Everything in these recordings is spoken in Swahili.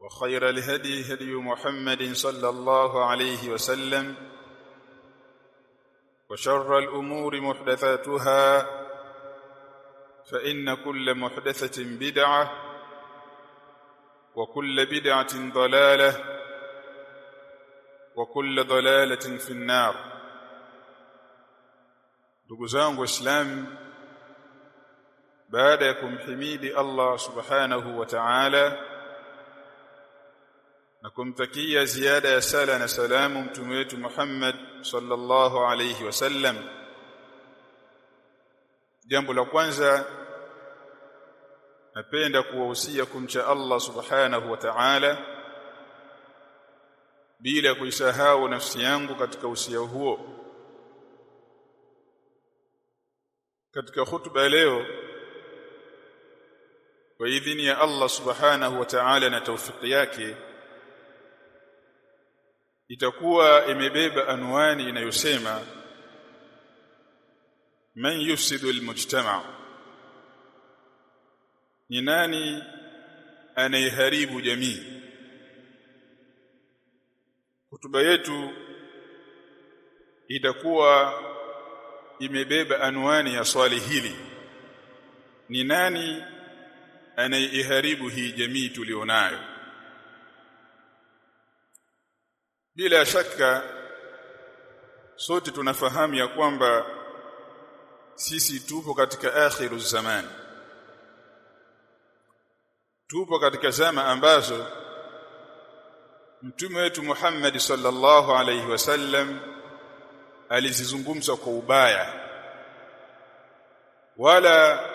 وخير الهدي هدي محمد صلى الله عليه وسلم وشر الأمور محدثاتها فإن كل محدثة بدعة وكل بدعة ضلالة وكل ضلالة في النار. Waislamu baada ya kumhimidi Allah subhanahu wa ta'ala na kumtakia ziada ya sala na salamu mtume wetu Muhammad sallallahu alayhi wasallam jambo la kwanza napenda kuwahusia kumcha Allah subhanahu wa ta'ala bila kuisahau nafsi yangu katika usia huo katika hutuba leo kwa idhini ya Allah subhanahu wa ta'ala na taufiki yake itakuwa imebeba anwani inayosema man yufsidu almujtama. Ni nani anayeharibu jamii? Kutuba yetu itakuwa imebeba anwani ya swali hili. Ni nani anayeiharibu hii jamii tulionayo bila shaka sote tunafahamu ya kwamba sisi tupo katika akhiru zaman. Tupo katika zama ambazo mtume wetu Muhammad sallallahu alaihi wasallam alizizungumza kwa ubaya. Wala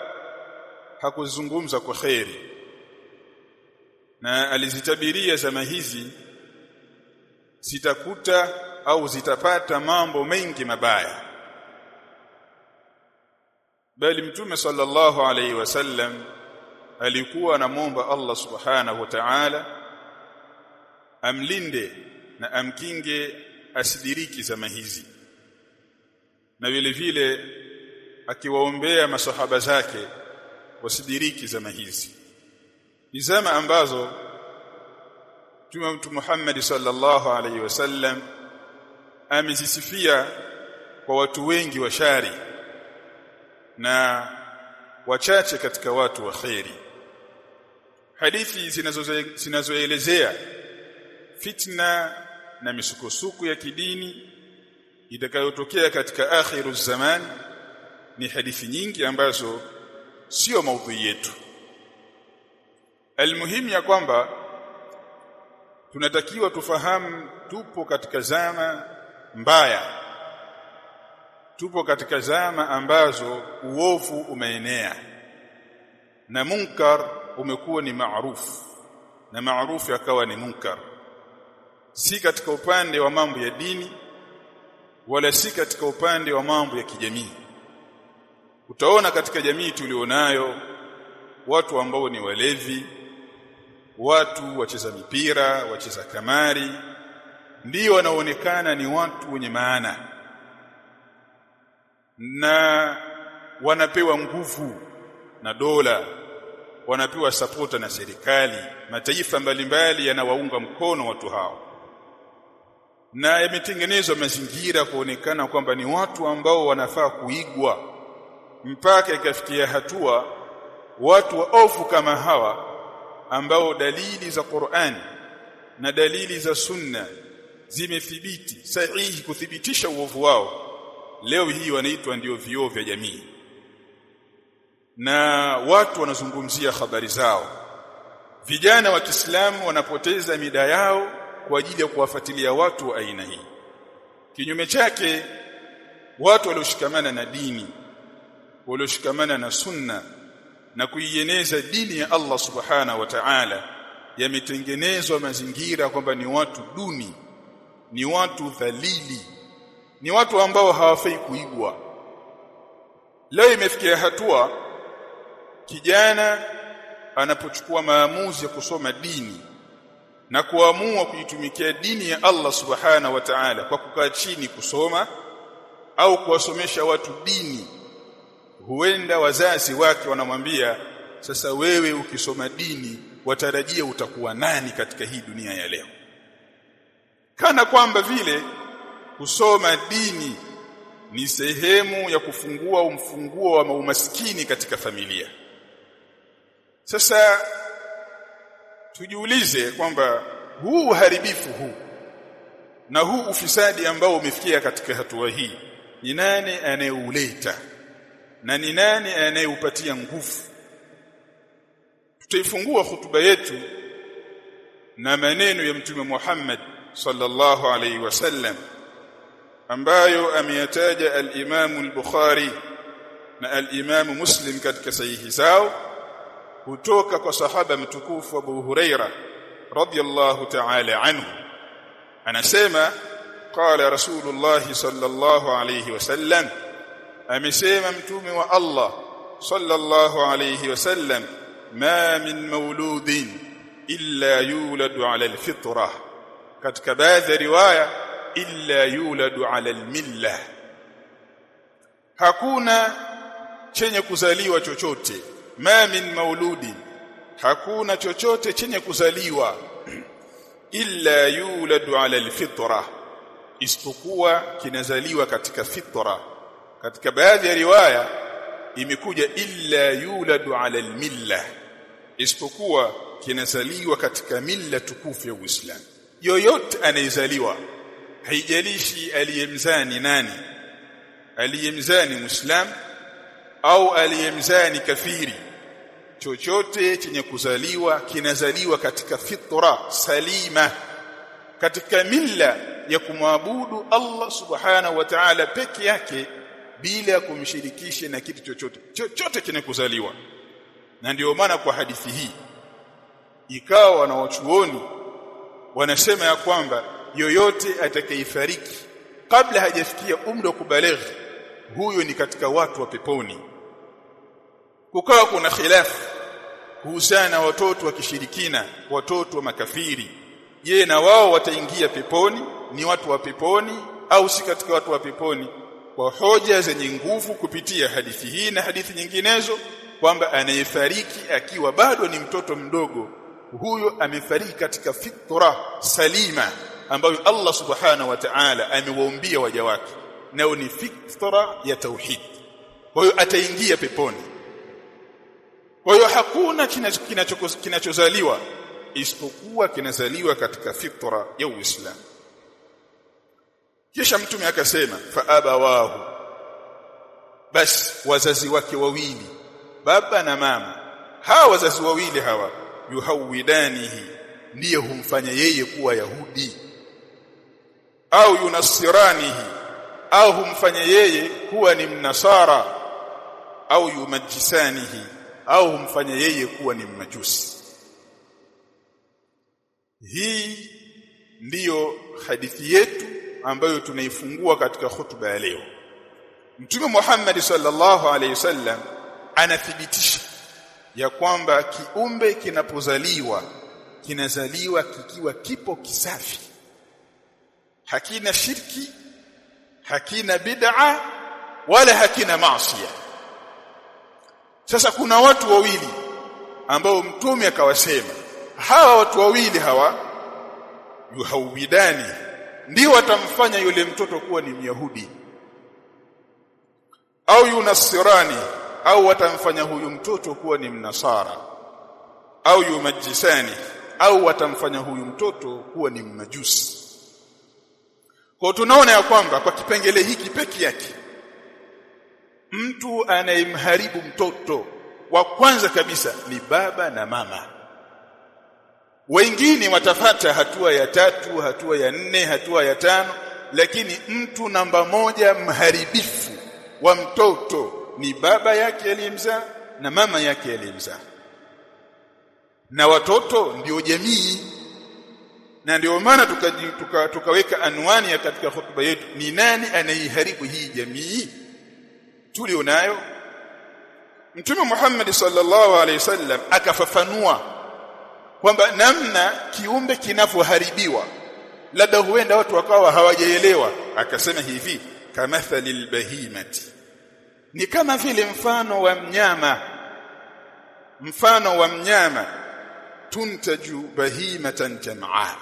hakuzungumza kwa khairi na alizitabiria zama hizi zitakuta au zitapata mambo mengi mabaya. Bali mtume sallallahu alaihi wasallam alikuwa anamwomba Allah subhanahu wa ta'ala amlinde na amkinge asidiriki zama hizi. Na vile vile akiwaombea masahaba zake wasidiriki zama hizi. Ni zama ambazo Mtume mtu Muhammad sallallahu alaihi wasallam amezisifia kwa watu wengi wa shari na wachache katika watu wa khairi hadithi zinazoelezea fitna na misukosuko ya kidini itakayotokea katika akhiru zaman ni hadithi nyingi ambazo sio maudhui yetu. Almuhimu ya kwamba tunatakiwa tufahamu tupo katika zama mbaya. Tupo katika zama ambazo uovu umeenea. Na munkar umekuwa ni maarufu na maarufu yakawa ni munkar. Si katika upande wa mambo ya dini wala si katika upande wa mambo ya kijamii. Utaona katika jamii tulionayo watu ambao ni walevi watu wacheza mipira wacheza kamari ndio wanaonekana ni watu wenye maana. Na wanapewa nguvu na dola wanapewa sapota na serikali mataifa mbalimbali yanawaunga mkono watu hao. Na yametengenezwa mazingira kuonekana kwamba ni watu ambao wanafaa kuigwa. Mpaka ikafikia hatua watu waofu kama hawa ambao dalili za Qur'ani na dalili za Sunna zimethibiti sahihi kuthibitisha uovu wao leo hii wanaitwa ndio vioo vya jamii. Na watu wanazungumzia habari zao. Vijana wa Kiislamu wanapoteza mida yao kwa ajili ya kuwafuatilia watu wa aina hii. Kinyume chake watu walioshikamana na dini walioshikamana na sunna na kuieneza dini ya Allah subhana wa ta'ala. Yametengenezwa mazingira kwamba ni watu duni ni watu dhalili ni watu ambao hawafai kuigwa. Leo imefikia hatua kijana anapochukua maamuzi ya kusoma dini na kuamua kuitumikia dini ya Allah subhana wa ta'ala kwa kukaa chini kusoma au kuwasomesha watu dini huenda wazazi wake wanamwambia sasa wewe ukisoma dini watarajia utakuwa nani katika hii dunia ya leo? Kana kwamba vile kusoma dini ni sehemu ya kufungua umfunguo wa umaskini katika familia. Sasa tujiulize kwamba huu uharibifu huu na huu ufisadi ambao umefikia katika hatua hii ni nani anayeuleta na ni nani anayeupatia nguvu tutaifungua hutuba yetu na maneno ya mtume Muhammad sallallahu alaihi wasallam ambayo ameyataja al-Imam al-Bukhari na al-Imam Muslim katika sahihi zao kutoka kwa sahaba mtukufu Abu Huraira radiyallahu ta'ala anhu anasema qala rasulullah sallallahu alayhi wasallam amesema mtume wa Allah sallallahu alayhi wasallam ma min mauludin illa yuladu ala alfitra. Katika baadhi ya riwaya illa yuladu ala almilla. Hakuna chenye kuzaliwa chochote. Ma min mauludin hakuna chochote chenye kuzaliwa. Illa yuladu ala alfitra. Isipokuwa kinazaliwa katika fitra katika baadhi ya riwaya imekuja illa yuladu ala almilla isipokuwa kinazaliwa katika milla tukufu ya Uislamu. Yoyote anayezaliwa haijalishi aliyemzani nani aliyemzani muislam au aliyemzani kafiri chochote chenye kuzaliwa kinazaliwa katika fitra salima katika milla ya kumwabudu Allah subhanahu wa ta'ala peke yake bila ya kumshirikisha na kitu chochote. Chochote kinakuzaliwa. Na ndio maana kwa hadithi hii ikawa wanawachuoni wanasema ya kwamba yoyote atakayefariki kabla hajafikia umri wa kubaleghi huyo ni katika watu wa peponi. Kukawa kuna khilafu kuhusiana na watoto wa kishirikina watoto wa makafiri. Yeye na wao wataingia peponi? Ni watu wa peponi au si katika watu wa peponi kwa hoja zenye nguvu kupitia hadithi hii na hadithi nyinginezo kwamba anayefariki akiwa bado ni mtoto mdogo huyo amefariki katika fitra salima ambayo Allah subhanahu wa ta'ala amewaumbia waja wake nao ni fitra ya tauhid. Kwa hiyo ataingia peponi. Kwa hiyo hakuna kinachozaliwa kina kina isipokuwa kinazaliwa katika fitra ya Uislamu kisha mtume akasema fa abawahu. Bas wazazi wake wawili baba na mama hawa wazazi wawili hawa yuhawidanihi ndiye humfanya yeye kuwa yahudi. Au yunasiranihi au humfanya yeye kuwa ni mnasara. Au yumajisanihi au humfanya yeye kuwa ni mmajusi. Hii ndiyo hadithi yetu ambayo tunaifungua katika hutuba ya leo. Mtume Muhammad sallallahu alaihi wasallam anathibitisha ya kwamba kiumbe kinapozaliwa kinazaliwa kikiwa kipo kisafi. Hakina shirki hakina bid'a wala hakina maasiya. Sasa kuna watu wawili ambao mtume akawasema. Hawa watu wawili hawa yuhawidani ndio watamfanya yule mtoto kuwa ni myahudi. Au yunasirani au watamfanya huyu mtoto kuwa ni mnasara. Au yumajisani au watamfanya huyu mtoto kuwa ni mmajusi. Kwa tunaona ya kwamba kwa kipengele hiki peke yake mtu anayemharibu mtoto wa kwanza kabisa ni baba na mama wengine watafata hatua ya tatu hatua ya nne hatua ya tano lakini mtu namba moja mharibifu wa mtoto ni baba yake aliyemzaa na mama yake aliyemzaa. Na watoto ndio jamii. Na ndio maana tukaweka tuka, tuka anwani ya katika hotuba yetu ni nani anaiharibu hii jamii tulionayo? Mtume Muhammad sallallahu alaihi wasallam akafafanua kwamba namna kiumbe kinavyoharibiwa labda huenda watu wakawa hawajaelewa. Akasema hivi kamathali bahimati ni kama vile mfano wa mnyama mfano wa mnyama tuntaju bahimatan jam'a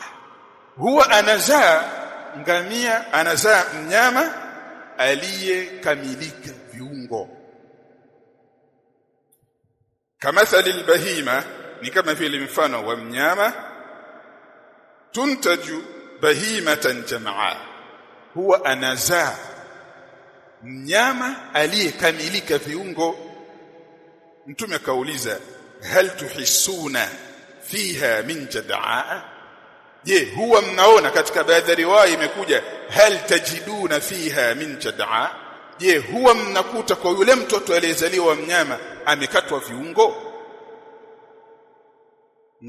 huwa anazaa ngamia anazaa mnyama aliyekamilika viungo. Kamathali albahima ni kama vile mfano wa mnyama. Tuntaju bahimatan jamaa huwa anazaa mnyama aliyekamilika viungo. Mtume akauliza hal tuhisuna fiha min jadaa? Je huwa mnaona katika baadhi ya riwaya imekuja hal tajiduna fiha min jadaa? Je huwa mnakuta kwa yule mtoto aliyezaliwa mnyama amekatwa viungo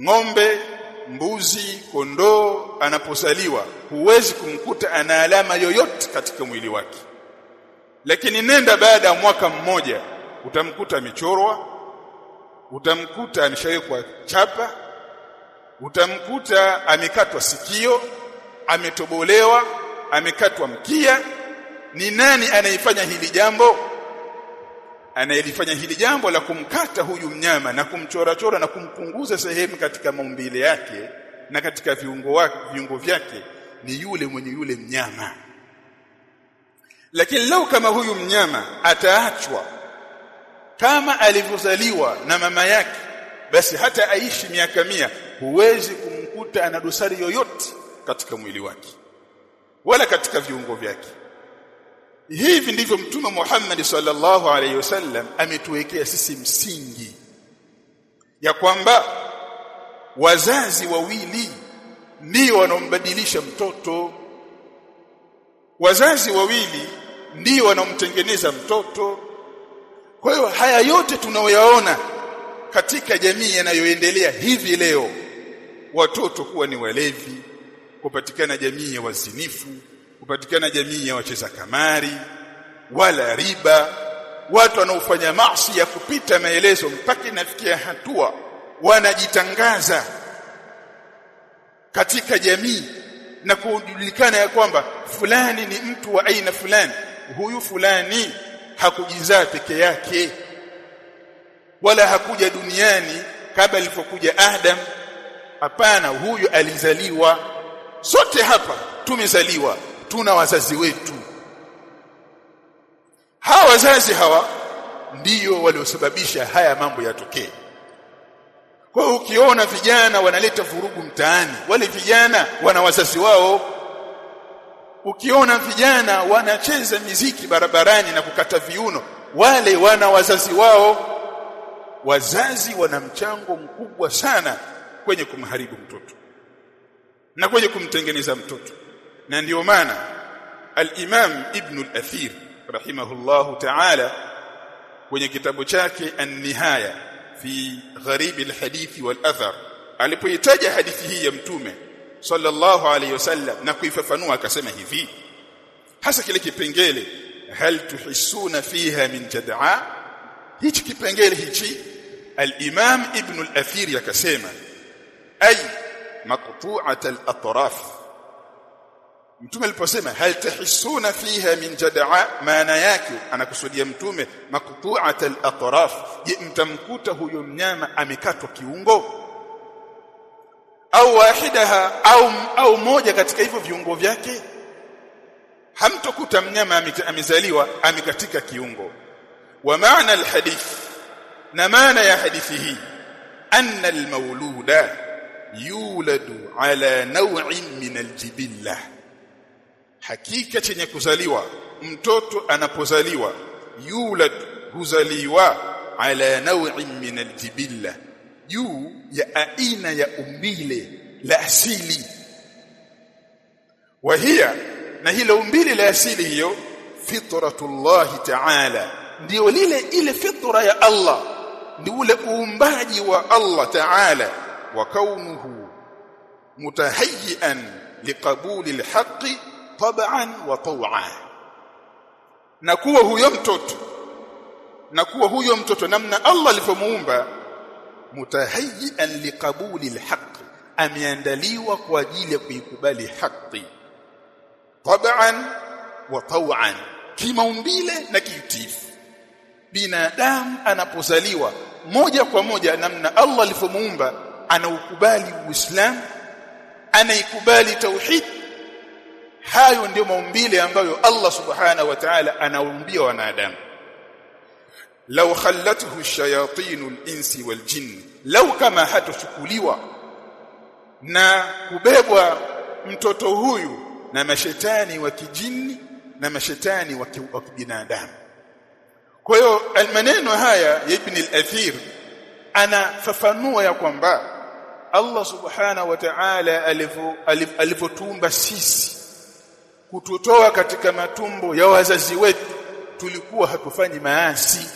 ng'ombe mbuzi kondoo anapozaliwa huwezi kumkuta ana alama yoyote katika mwili wake. Lakini nenda baada ya mwaka mmoja utamkuta amechorwa utamkuta ameshawekwa chapa utamkuta amekatwa sikio ametobolewa amekatwa mkia. Ni nani anayefanya hili jambo anayelifanya hili jambo la kumkata huyu mnyama na kumchora chora na kumpunguza sehemu katika maumbile yake na katika viungo wake viungo vyake ni yule mwenye yule mnyama. Lakini lau kama huyu mnyama ataachwa kama alivyozaliwa na mama yake basi hata aishi miaka mia huwezi kumkuta ana dosari yoyote katika mwili wake wala katika viungo vyake hivi ndivyo mtume Muhammad sallallahu alaihi wasallam ametuwekea sisi msingi. Ya kwamba wazazi wawili ndio wanaombadilisha mtoto. Wazazi wawili ndio wanaomtengeneza mtoto. Kwa hiyo haya yote tunaoyaona katika jamii yanayoendelea hivi leo watoto kuwa ni walevi kupatikana jamii ya wazinifu kupatikana jamii ya wacheza kamari wala riba watu wanaofanya maasi ya kupita maelezo mpaka inafikia hatua wanajitangaza katika jamii na kujulikana ya kwamba fulani ni mtu wa aina fulani. Huyu fulani hakujizaa peke yake wala hakuja duniani kabla alipokuja Adam. Hapana huyu alizaliwa. Sote hapa tumezaliwa tuna wazazi wetu. Hawa wazazi hawa ndiyo waliosababisha haya mambo yatokee. Kwa ukiona vijana wanaleta vurugu mtaani wale vijana wana wazazi wao. Ukiona vijana wanacheza miziki barabarani na kukata viuno wale wana wazazi wao. Wazazi wana mchango mkubwa sana kwenye kumharibu mtoto na kwenye kumtengeneza mtoto na ndiyo maana al-Imam Ibn al-Athir rahimahullahu ta'ala kwenye kitabu chake An-Nihaya fi gharib al-hadith wal-athar alipoitaja hadithi hii ya mtume sallallahu alayhi wasallam na kuifafanua akasema hivi hasa kile kipengele hal tuhissuna fiha min jad'a hichi kipengele hichi al-Imam Ibn al-Athir akasema ay maqtu'at al-atraf mtume aliposema hal tahissuna fiha min jadaa maana yake anakusudia mtume maqtu'at al-atraf. Je mtamkuta huyo mnyama amekatwa kiungo? Au wahidaha au au moja katika hivyo viungo vyake? Hamtokuta mnyama amezaliwa amekatika kiungo. Wa maana alhadith na maana ya hadithi hii anna almawluda yuladu ala naw'in min aljibilla hakika chenye kuzaliwa mtoto anapozaliwa yulad huzaliwa ala naw'in min aljibilla. Juu ya aina ya umbile la asili. Wahia na hilo umbile la asili hiyo fitratullah ta'ala. Ndio lile ile fitra ya Allah. Ndio ule uumbaji wa Allah ta'ala. Wa kaunuhu mutahayyan liqabuli alhaqi tab'an wa taw'an. Na kuwa huyo mtoto na kuwa huyo mtoto namna Allah alivyomuumba mutahayyan liqabuli alhaq ameandaliwa kwa ajili ya kuikubali haki tab'an wa taw'an kimaumbile na kiutifu binadamu anapozaliwa moja kwa moja namna Allah alivyomuumba anaukubali uislamu anaikubali tauhid hayo ndio maumbile ambayo Allah subhanahu wa ta'ala anaumbia wanadamu. Law khallathu shayatinul insi wal-jinn law kama hatochukuliwa na kubebwa mtoto huyu na mashetani wa kijini na mashetani wa kibinadamu. Kwa hiyo maneno haya ya Ibn al-Athir anafafanua ya kwamba Allah subhanahu wa ta'ala alivyotumba sisi kututoa katika matumbo ya wazazi wetu tulikuwa hatufanyi maasi.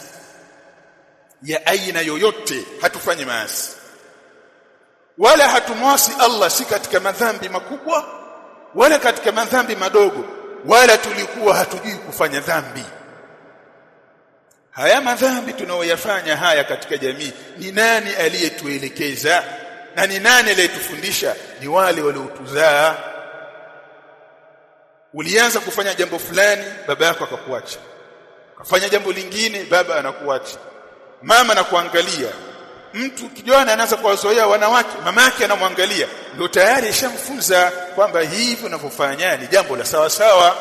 Ya aina yoyote hatufanyi maasi. Wala hatumwasi Allah si katika madhambi makubwa wala katika madhambi madogo wala tulikuwa hatujui kufanya dhambi. Haya madhambi tunaoyafanya haya katika jamii ni nani aliyetuelekeza? Na ni nani aliyetufundisha? Ni wale waliotuzaa ulianza kufanya jambo fulani baba yako akakuacha. Kafanya jambo lingine baba anakuacha. Mama anakuangalia. Mtu kijana anaanza kuwazoea wanawake mama yake anamwangalia. Ndio tayari ishamfunza kwamba hivi unavyofanya ni jambo la sawa sawa.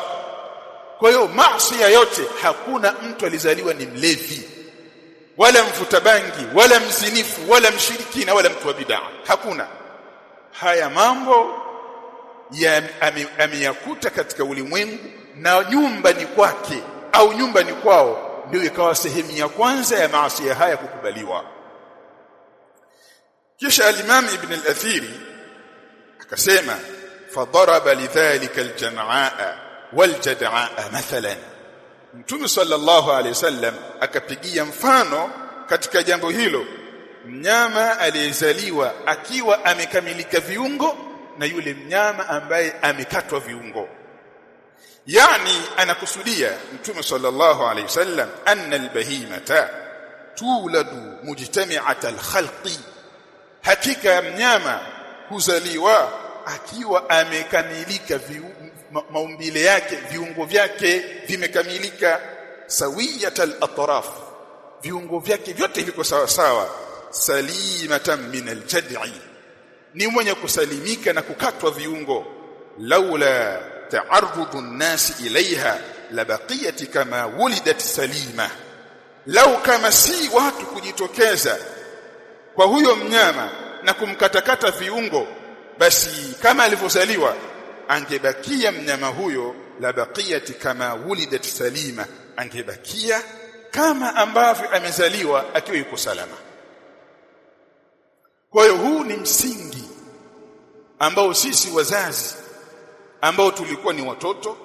Kwa hiyo maasi yote hakuna mtu alizaliwa ni mlevi. Wala mvuta bangi wala mzinifu wala mshirikina wala mtu wa bid'a. Hakuna. Haya mambo ameyakuta katika ulimwengu na nyumba ni kwake au nyumba ni kwao ndio ikawa sehemu ya kwanza ya maasi haya kukubaliwa. Kisha al-Imam Ibn al-Athiri akasema fadaraba lidhalika al-jam'aa wal-jad'aa mathalan. Mtume sallallahu alayhi wasallam akapigia mfano katika jambo hilo. Mnyama aliyezaliwa akiwa amekamilika viungo na yule mnyama ambaye amekatwa viungo. Yani anakusudia mtume sallallahu alayhi wasallam anna albahimata tuladu mujtami'at alkhalqi. Hakika mnyama huzaliwa akiwa amekamilika ma, maumbile yake viungo vyake vimekamilika. Sawiyat alatraf viungo vyake vyote viko sawa sawa. Salimatan min aljad'i ni mwenye kusalimika na kukatwa viungo. Laula ta'arrudu an-nas ilaiha labaqiyat kama wulidat salima. Lau kama si watu kujitokeza kwa huyo mnyama na kumkatakata viungo basi kama alivyozaliwa angebakia mnyama huyo labaqiyat kama wulidat salima. Angebakia kama ambavyo amezaliwa akiwa yuko salama kwa hiyo huu ni msingi ambao sisi wazazi ambao tulikuwa ni watoto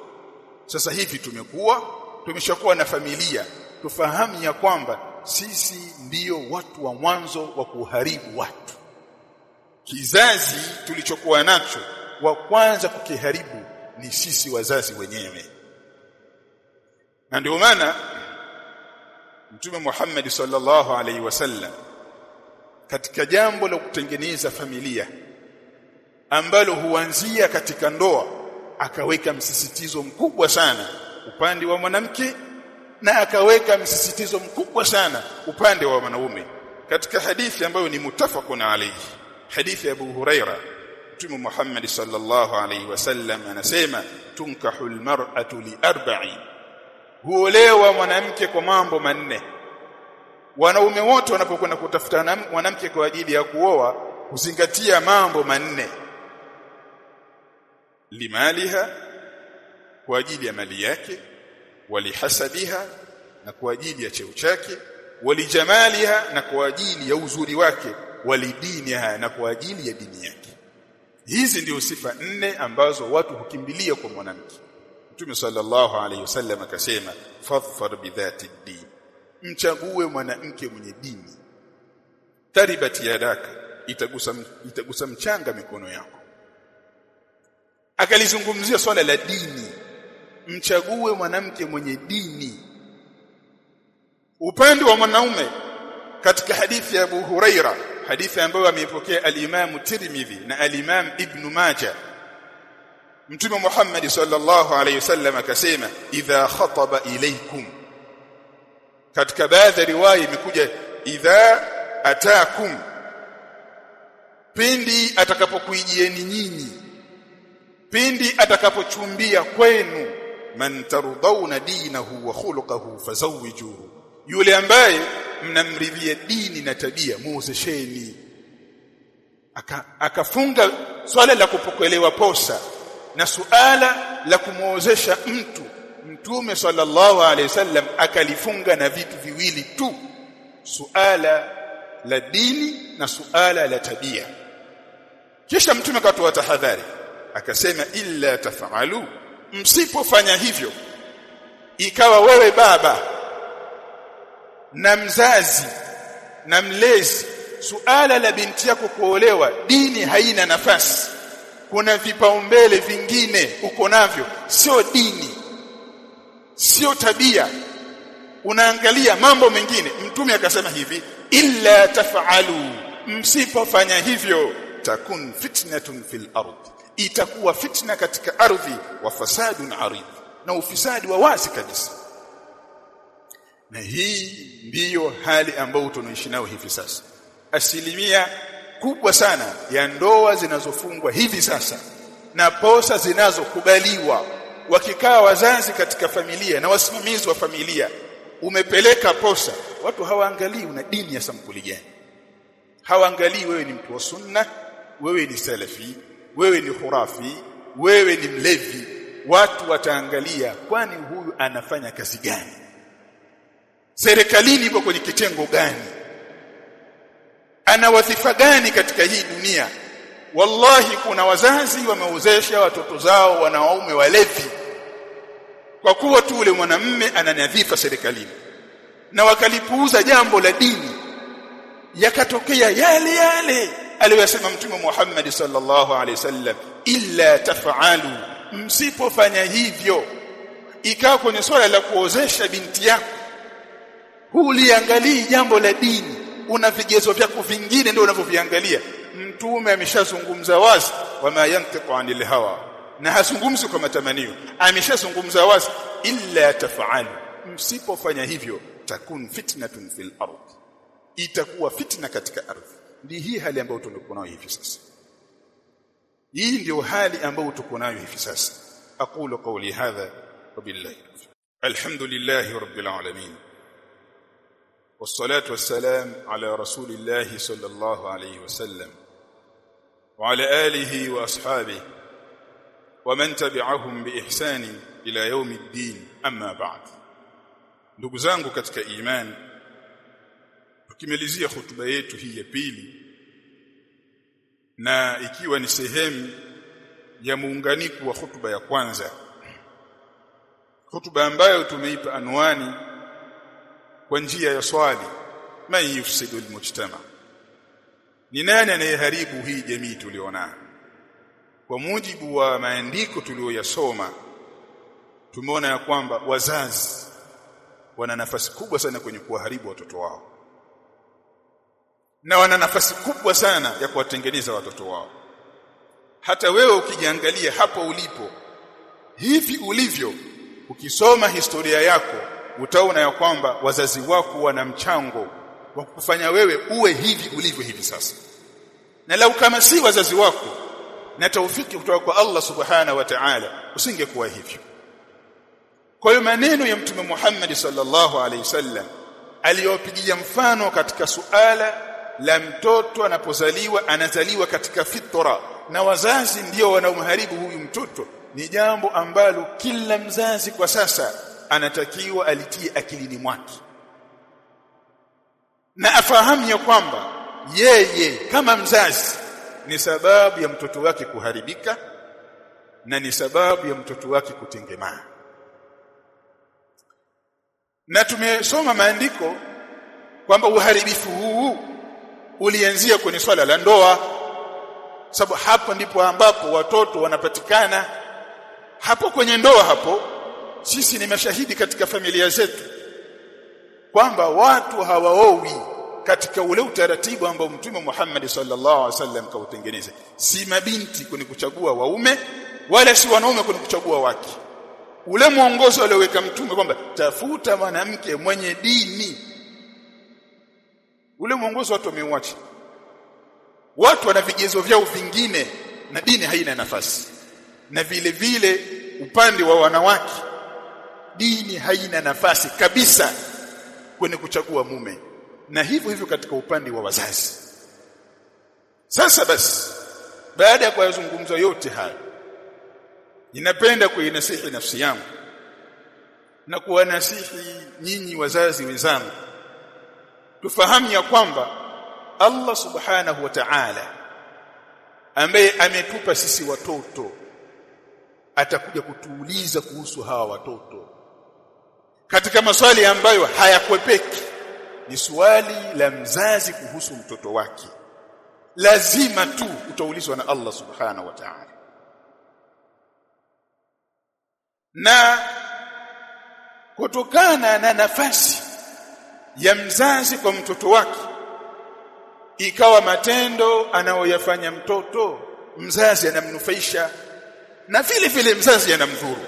sasa hivi tumekuwa tumeshakuwa na familia tufahamu ya kwamba sisi ndiyo watu wa mwanzo wa kuharibu watu. Kizazi tulichokuwa nacho wa kwanza kukiharibu ni sisi wazazi wenyewe. Na ndio maana Mtume Muhammad sallallahu alaihi wasallam katika jambo la kutengeneza familia ambalo huanzia katika ndoa akaweka msisitizo mkubwa sana upande wa mwanamke na akaweka msisitizo mkubwa sana upande wa wanaume. Katika hadithi ambayo ni mutafakun alayhi hadithi ya Abu Huraira Mtume Muhammad sallallahu alayhi wasallam anasema tunkahu almar'atu li arba'in huolewa mwanamke kwa mambo manne wanaume wote wanapokwenda kutafuta mwanamke kwa ajili ya kuoa huzingatia mambo manne. Limaliha kwa ajili ya mali yake walihasabiha na kwa ajili ya cheo chake walijamaliha na kwa ajili ya uzuri wake walidiniha na kwa ajili ya dini yake. Hizi ndio sifa nne ambazo watu hukimbilia kwa mwanamke. Mtume sallallahu alaihi wasallam akasema fadhfar bidhati din mchague mwanamke mwenye dini. Taribati yadaka itagusa itagusa mchanga mikono yako. Akalizungumzia swala la dini. Mchague mwanamke mwenye dini. Upande wa mwanaume katika hadithi ya Abu Huraira hadithi ambayo ameipokea al-Imam Tirmidhi na al-Imam Ibn Majah Mtume Muhammad sallallahu alayhi wasallam akasema idha khataba ilaykum katika baadhi ya riwaya imekuja idha atakum pindi atakapokuijieni nyinyi pindi atakapochumbia kwenu man tarudhauna dinahu wa khuluquhu fazawijuhu yule ambaye mnamridhia dini na tabia muozesheni. Akafunga aka swala la kupokelewa posa na suala la kumuozesha mtu mtume sallallahu alaihi wasallam akalifunga na vitu viwili tu. Suala la dini na suala la tabia. Kisha mtume akatoa tahadhari. Akasema illa tafalu. Msipofanya hivyo ikawa wewe baba na mzazi na mlezi suala la binti yako kuolewa dini haina nafasi. Kuna vipaumbele vingine uko navyo sio dini sio tabia. Unaangalia mambo mengine. Mtume akasema hivi illa tafalu. Msipofanya hivyo takun fitnatun fil ard. Itakuwa fitna katika ardhi wa fasadun arid. Na ufisadi wa wazi kabisa. Na hii ndiyo hali ambayo tunaishi nayo hivi sasa. Asilimia kubwa sana ya ndoa zinazofungwa hivi sasa na posa zinazokubaliwa wakikaa wazazi katika familia na wasimamizi wa familia umepeleka posa. Watu hawaangalii una dini ya sampuli gani? Hawaangalii wewe ni mtu wa sunna wewe ni salafi wewe ni khurafi wewe ni mlevi. Watu wataangalia kwani huyu anafanya kazi gani? Serikalini ipo kwenye kitengo gani? Ana wadhifa gani katika hii dunia wallahi kuna wazazi wameozesha watoto zao wanaume walevi. Kwa kuwa tu ule mwanamme ana nyadhifa serikalini. Na wakalipuuza jambo la dini. Yakatokea yale yale aliyosema mtume Muhammad sallallahu alaihi wasallam illa taf'alu. Msipofanya hivyo ikawa kwenye swala la kuozesha binti yako. Huliangalii jambo la dini. Una vigezo vyako vingine ndio unavyoviangalia mtume ameshazungumza wazi wama yantiqu anil hawa na hazungumzi kwa matamanio ameshazungumza wazi illa taf'alu msipofanya hivyo takun fitnatun fil ardh itakuwa fitna katika ardhi ndi hii hali ambayo tuko nayo hivi sasa hii ndio hali ambayo tuko nayo hivi sasa aqulu qawli hadha wabillahi alhamdulillahi rabbil alamin والصلاه والسلام على رسول الله صلى الله عليه وسلم وعلى اله واصحابه ومن تبعهم باحسان الى يوم الدين اما بعد ndugu zangu katika imani tukimalizia hotuba yetu hii ya pili na ikiwa ni sehemu ya muunganiko wa hotuba ya kwanza hutuba ambayo tumeipa anwani kwa njia ya swali man yufsidu almujtama ni nani anayeharibu hii jamii tulionayo? Kwa mujibu wa maandiko tuliyoyasoma tumeona ya kwamba wazazi wana nafasi kubwa sana kwenye kuwaharibu watoto wao. Na wana nafasi kubwa sana ya kuwatengeneza watoto wao. Hata wewe ukijiangalia hapo ulipo hivi ulivyo ukisoma historia yako utaona ya kwamba wazazi wako wana mchango wa kufanya wewe uwe hivi ulivyo hivi sasa. Na lau kama si wazazi wako na taufiki kutoka kwa Allah subhana wa ta'ala usingekuwa hivyo. Kwa hiyo maneno ya mtume Muhammad sallallahu alaihi wasallam aliyopigia mfano katika suala la mtoto anapozaliwa anazaliwa katika fitra na wazazi ndio wanaomharibu huyu mtoto ni jambo ambalo kila mzazi kwa sasa anatakiwa alitie akilini mwake na afahamu ya kwamba yeye kama mzazi ni sababu ya mtoto wake kuharibika na ni sababu ya mtoto wake kutengemaa. Na tumesoma maandiko kwamba uharibifu huu ulianzia kwenye swala la ndoa sababu hapo ndipo ambapo watoto wanapatikana. Hapo kwenye ndoa hapo sisi ni mashahidi katika familia zetu kwamba watu hawaowi katika ule utaratibu ambao mtume Muhammad sallallahu alaihi wasallam kautengeneza si mabinti kwenye kuchagua waume wala si wanaume kwenye kuchagua wake. Ule mwongozo alioweka mtume kwamba tafuta mwanamke mwenye dini. Ule mwongozo watu wameuacha. Watu wana vigezo vyao vingine na dini haina nafasi. Na vile vile upande wa wanawake dini haina nafasi kabisa kwenye kuchagua mume. Na hivyo hivyo katika upande wa wazazi. Sasa basi baada ya kuyazungumza yote haya ninapenda kuinasihi nafsi yangu na kuwanasihi nyinyi wazazi wenzangu tufahamu ya kwamba Allah subhanahu wa ta'ala ambaye ametupa sisi watoto atakuja kutuuliza kuhusu hawa watoto katika maswali ambayo hayakwepeki ni swali la mzazi kuhusu mtoto wake. Lazima tu utaulizwa na Allah subhanahu wa ta'ala. Na kutokana na nafasi ya mzazi kwa mtoto wake ikawa matendo anayoyafanya mtoto mzazi anamnufaisha na vile vile mzazi anamdhuru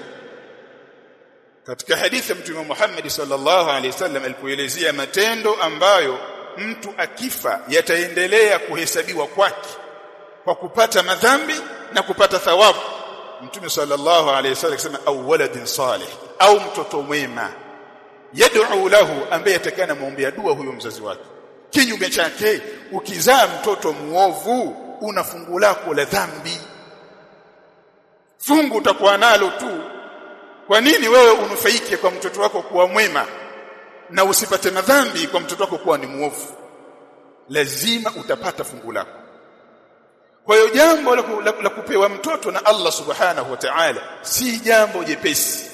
katika hadithi ya mtume Muhammad sallallahu alaihi wasallam alipoelezea matendo ambayo mtu akifa yataendelea kuhesabiwa kwake kwa kupata madhambi na kupata thawabu. Mtume sallallahu alaihi wasallam akisema au waladin salih au mtoto mwema. Yad'u lahu ambaye atakana muombea dua huyo mzazi wake. Kinyume chake ukizaa mtoto muovu una fungu lako la dhambi. Fungu utakuwa nalo tu kwa nini wewe unufaike kwa mtoto wako kuwa mwema na usipate madhambi kwa mtoto wako kuwa ni muovu lazima utapata fungu lako. Kwa hiyo jambo la, la, la kupewa mtoto na Allah subhanahu wa ta'ala si jambo jepesi.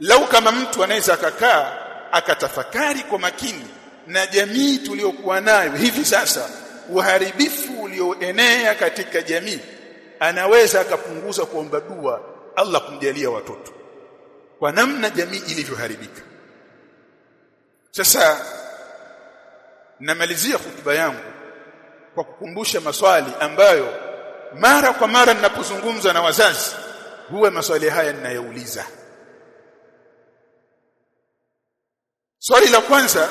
Lau kama mtu anaweza akakaa akatafakari kwa makini na jamii tuliyokuwa nayo hivi sasa uharibifu ulioenea katika jamii anaweza akapunguza kuomba dua Allah kumjalia watoto kwa namna jamii ilivyoharibika. Sasa namalizia hutuba yangu kwa kukumbusha maswali ambayo mara kwa mara ninapozungumza na wazazi huwa maswali haya ninayouliza swali la kwanza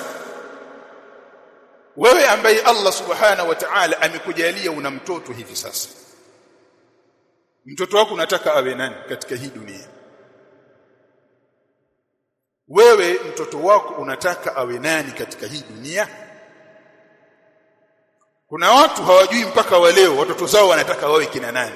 wewe ambaye Allah subhanahu wa ta'ala amekujalia una mtoto hivi sasa mtoto wako unataka awe nani katika hii dunia? Wewe mtoto wako unataka awe nani katika hii dunia? Kuna watu hawajui mpaka wa leo watoto zao wanataka wawe kina nani.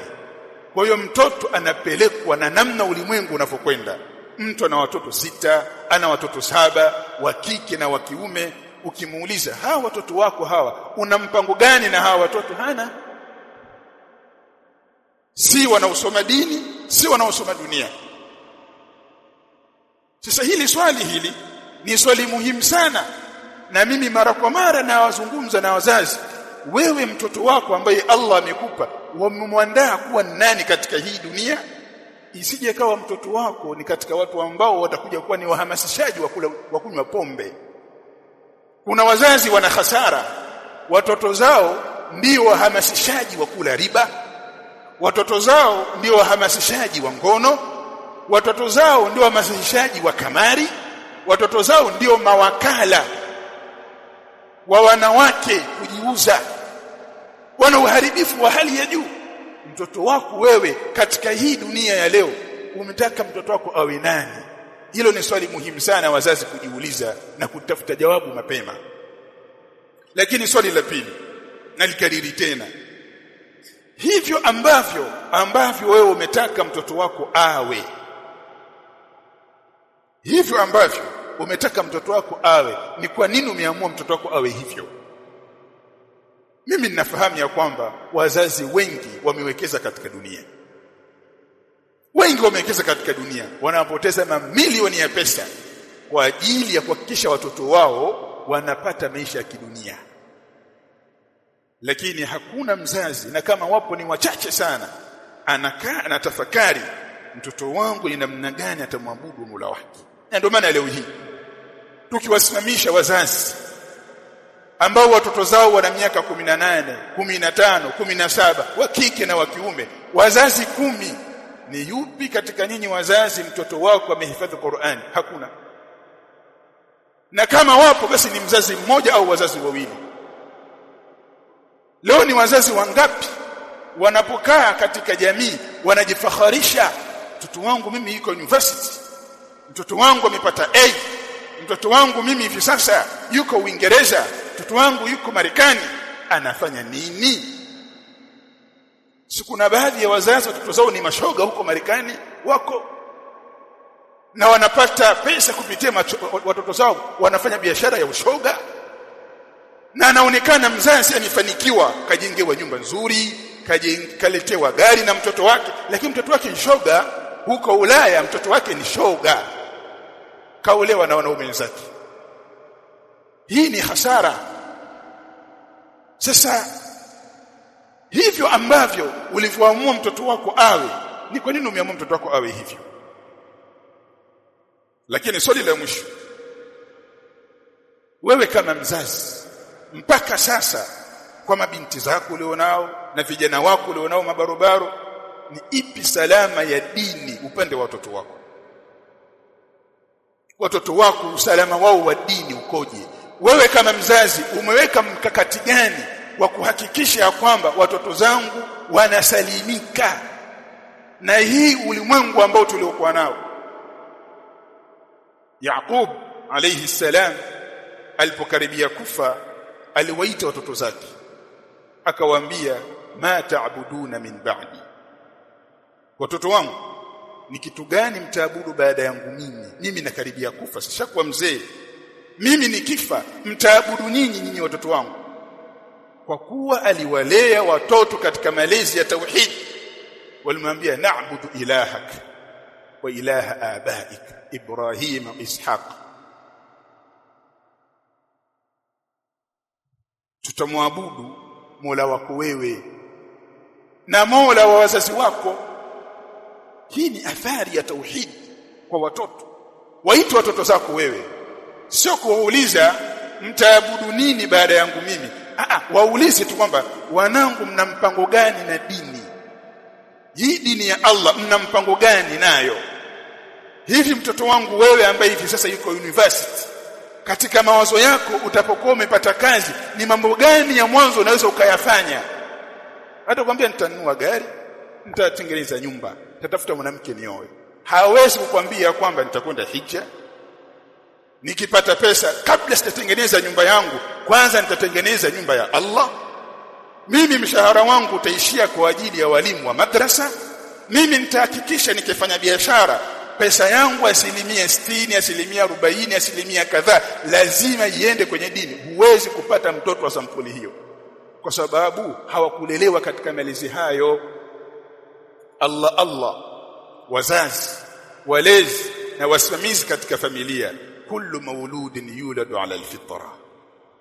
Kwa hiyo mtoto anapelekwa na namna ulimwengu unavyokwenda. Mtu ana watoto sita ana watoto saba wa kike na wa kiume. Ukimuuliza hawa watoto wako hawa una mpango gani na hawa watoto? Hana si wanaosoma dini si wanaosoma dunia. Sasa hili swali hili ni swali muhimu sana. Na mimi mara kwa mara nawazungumza na wazazi. Wewe mtoto wako ambaye Allah amekupa wamemwandaa kuwa nani katika hii dunia? Isije kawa mtoto wako ni katika watu ambao watakuja kuwa ni wahamasishaji wa wa kunywa pombe. Kuna wazazi wana hasara. Watoto zao ndio wahamasishaji wa kula riba watoto zao ndio wahamasishaji wa ngono watoto zao ndio wahamasishaji wa kamari watoto zao ndio mawakala wa wanawake kujiuza. Wana uharibifu wa hali ya juu. Mtoto wako wewe katika hii dunia ya leo umetaka mtoto wako awe nani? Hilo ni swali muhimu sana wazazi kujiuliza na kutafuta jawabu mapema. Lakini swali la pili nalikariri tena hivyo ambavyo ambavyo wewe umetaka mtoto wako awe. Hivyo ambavyo umetaka mtoto wako awe. Ni kwa nini umeamua mtoto wako awe hivyo? Mimi ninafahamu ya kwamba wazazi wengi wamewekeza katika dunia. Wengi wamewekeza katika dunia. Wanapoteza mamilioni ya pesa kwa ajili ya kuhakikisha watoto wao wanapata maisha ya kidunia lakini hakuna mzazi na kama wapo ni wachache sana. Anakaa anatafakari mtoto wangu ni namna gani atamwabudu Mola wake. Na ndio maana leo hii tukiwasimamisha wazazi ambao watoto zao wana miaka 18 15 17 wa kike na wa kiume wazazi kumi ni yupi katika nyinyi wazazi mtoto wako amehifadhi Qur'an hakuna. Na kama wapo basi ni mzazi mmoja au wazazi wawili leo ni wazazi wangapi wanapokaa katika jamii wanajifaharisha mtoto wangu mimi yuko university mtoto wangu amepata A mtoto wangu mimi hivi sasa yuko Uingereza mtoto wangu yuko Marekani anafanya nini? Si kuna baadhi ya wazazi watoto zao ni mashoga huko Marekani wako na wanapata pesa kupitia watoto zao wanafanya biashara ya ushoga na anaonekana mzazi amefanikiwa kajengewa nyumba nzuri kaletewa gari na mtoto wake lakini mtoto wake ni shoga. Huko Ulaya mtoto wake ni shoga. Kaolewa na wanaume wenzake. Hii ni hasara. Sasa hivyo ambavyo ulivyoamua mtoto wako awe ni kwa nini umeamua mtoto wako awe hivyo? Lakini swali la mwisho. Wewe kama mzazi mpaka sasa kwa mabinti zako ulionao na vijana wako ulionao mabarobaro ni ipi salama ya dini upande wa watoto wako? Watoto wako usalama wao wa dini ukoje? Wewe kama mzazi umeweka mkakati gani wa kuhakikisha ya kwamba watoto zangu wanasalimika? Na hii ulimwengu ambao tuliokuwa nao. Yaqub alayhi salam alipokaribia kufa aliwaita watoto zake. Akawaambia ma taabuduna min ba'di. Watoto wangu ni kitu gani mtaabudu baada yangu mimi? Mimi nakaribia kufa sishakuwa mzee. Mimi nikifa mtaabudu nyinyi nyinyi watoto wangu. Kwa kuwa aliwalea watoto katika malezi ya tauhid walimwambia na'budu ilahak wa ilaha abaik ibrahim wa ishaq tutamwabudu mola wako wewe na mola wa wazazi wako. Hii ni athari ya tauhid kwa watoto. Waite watoto zako wewe. Sio kuwauliza mtaabudu nini baada yangu mimi? Ah waulize tu kwamba wanangu mna mpango gani na dini? Hii dini ya Allah mna mpango gani nayo? Hivi mtoto wangu wewe ambaye hivi sasa yuko university katika mawazo yako utapokuwa umepata kazi ni mambo gani ya mwanzo unaweza ukayafanya? Hata kwambia nitanunua gari nitatengeneza nyumba nitatafuta mwanamke nioe. Hawezi kukwambia kwamba nitakwenda hija. Nikipata pesa kabla sitatengeneza nyumba yangu kwanza nitatengeneza nyumba ya Allah. Mimi mshahara wangu utaishia kwa ajili ya walimu wa madrasa. Mimi nitahakikisha nikifanya biashara pesa yangu asilimia 60 asilimia 40 asilimia kadhaa lazima iende kwenye dini. Huwezi kupata mtoto wa sampuli hiyo. Kwa sababu hawakulelewa katika malezi hayo. Allah Allah. Wazazi walezi na wasimamizi katika familia. Kullu mauludin yuladu ala alfitra.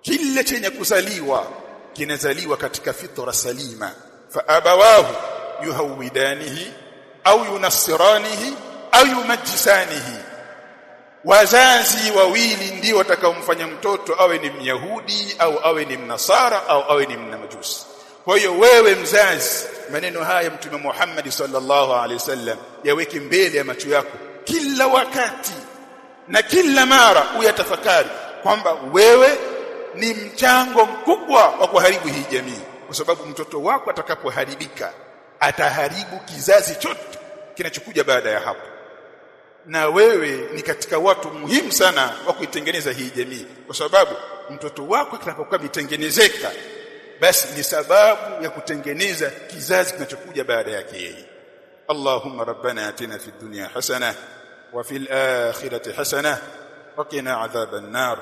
Kila chenye kuzaliwa kinazaliwa katika fitra salima. Fa abawahu yuhawidanihi au yunassiranihi au majisanihi. Wazazi wawili ndio watakaomfanya mtoto awe ni myahudi au awe ni mnasara au awe ni mnamajusi. Kwa hiyo wewe mzazi maneno haya mtume Muhammad sallallahu alaihi wasallam yaweke mbele ya macho yako kila wakati na kila mara uyatafakari kwamba wewe ni mchango mkubwa wa kuharibu hii jamii. Kwa sababu mtoto wako atakapoharibika ataharibu kizazi chote kinachokuja baada ya hapo na wewe ni katika watu muhimu sana wa kuitengeneza hii jamii. Kwa sababu mtoto wako kitakapokuwa mitengenezeka basi ni sababu ya kutengeneza kizazi kinachokuja baada yake yeye. Allahumma rabbana atina fid dunya hasana wa fil akhirati hasana wa qina adhaban nar.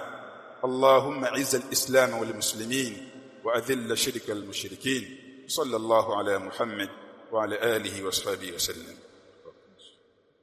Allahumma izz al-islam wal muslimin wa adhill shirka al mushrikin. Sallallahu ala Muhammad wa ala alihi wa sahbihi